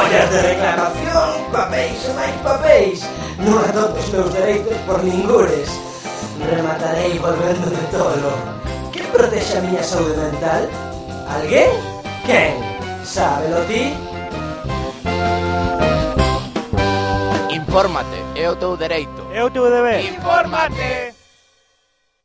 follas de reclamación, papéis e máis papéis. Non adoto os meus dereitos por ningures. Rematarei volvéndome tolo. Que protexe a miña saúde mental? Alguén? Quen? Sábelo ti? Infórmate, é o teu dereito. É o teu deber. Infórmate.